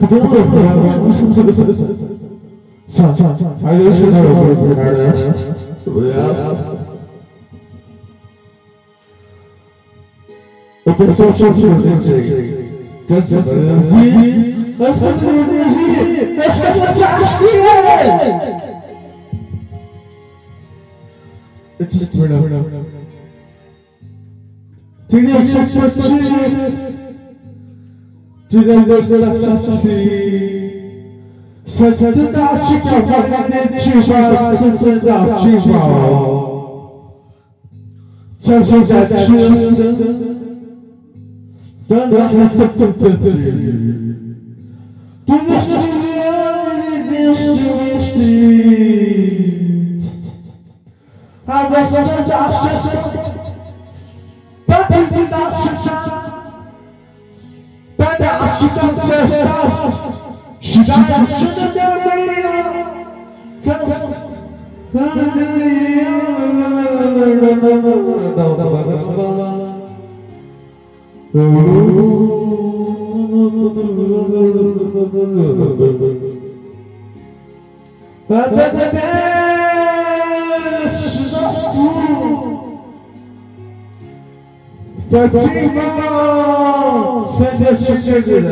o tô só aí. Cansa, cansa, As coisas não existem! As coisas existem! It's just turn up. Tinha chutes. Tinha desafio. Santa chica vai negativa, Sırtında çıkar fakat çıkar sırtında çıkar Çarşıda çıksın Ben bana tıp tıp tıp Arkasına da açsın Bakın da açsın he did not shut But I Fatima! Sen de şükür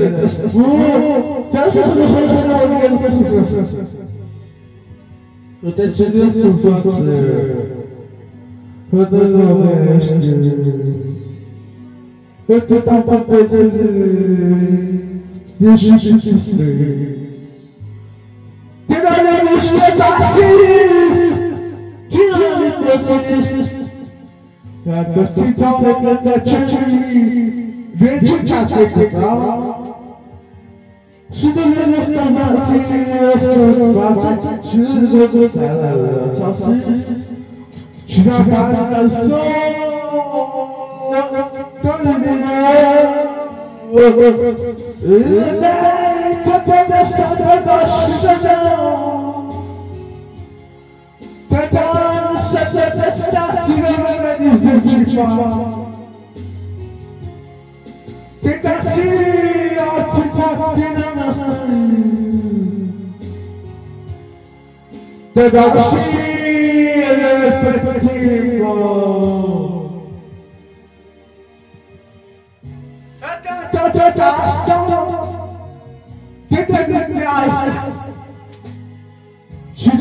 Bu, tersi sana şöyle oraya gelmesin. Ötesi de sultatsı. Hıdır olmuştur. Ötü tapak bezesi. Bir şükürsüz. Dinayla işte taksiz. Tüm halinde sessiz. दोस्ती जाओ नंद चची बेचू चाचे टिकावा सुदूर नस्ताना सी बाबा सुदूर नस्ताना सी चिरागाना सो तोलने ले चचा दस्ता दस्ता Si je veux me spirituellement, t'es oh, tu t'es dans la salle. Euh, t'es dans Should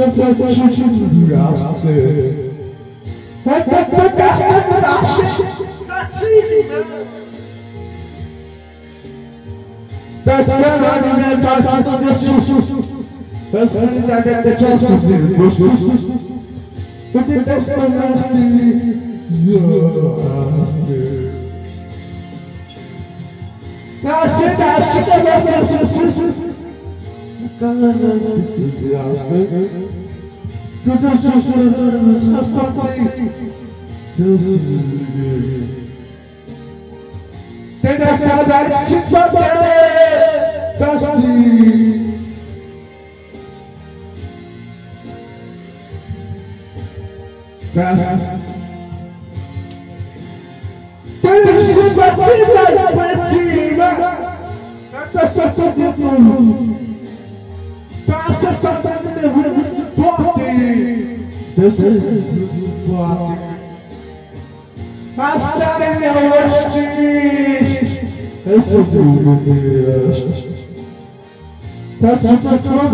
fatigué. Tu as cherché la statue de la vie. Ah, c'est c'est Oh, fatigué. Oh, feel the Pensando na alimentação desse susto Pensando na alimentação desse susto Sind sie ausdrücken? Du darfst schon schon das Fazit. Das ist Tem a saudade de te bater, Darcy. Darcy. Tem a saudade de te bater, Darcy. Canta essa saudade acessar o meu Deus forte. Deus é forte. Mas também é hoje. Eu sou o Deus. Tá tudo tudo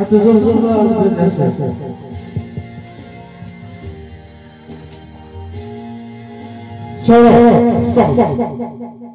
Atenção, atenção, atenção. Solo, solo, solo.